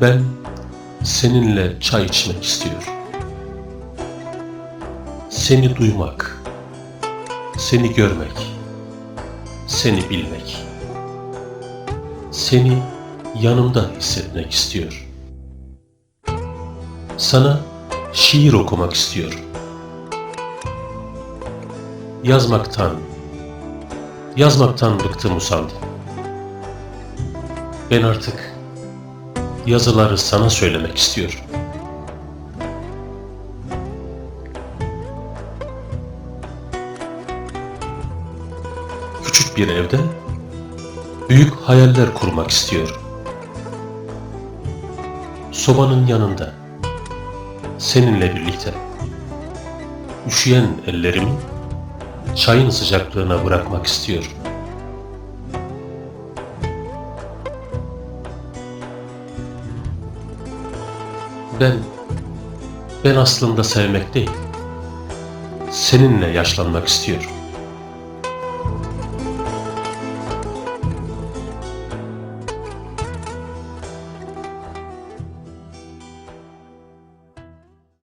Ben seninle çay içmek istiyorum. Seni duymak, seni görmek, seni bilmek. Seni yanımda hissetmek istiyorum. Sana şiir okumak istiyorum. Yazmaktan, yazmaktan bıktım usandım. Ben artık yazıları sana söylemek istiyorum. Küçük bir evde büyük hayaller kurmak istiyorum. Sobanın yanında seninle birlikte üşüyen ellerimi çayın sıcaklığına bırakmak istiyorum. Ben ben aslında sevmek değil, seninle yaşlanmak istiyorum.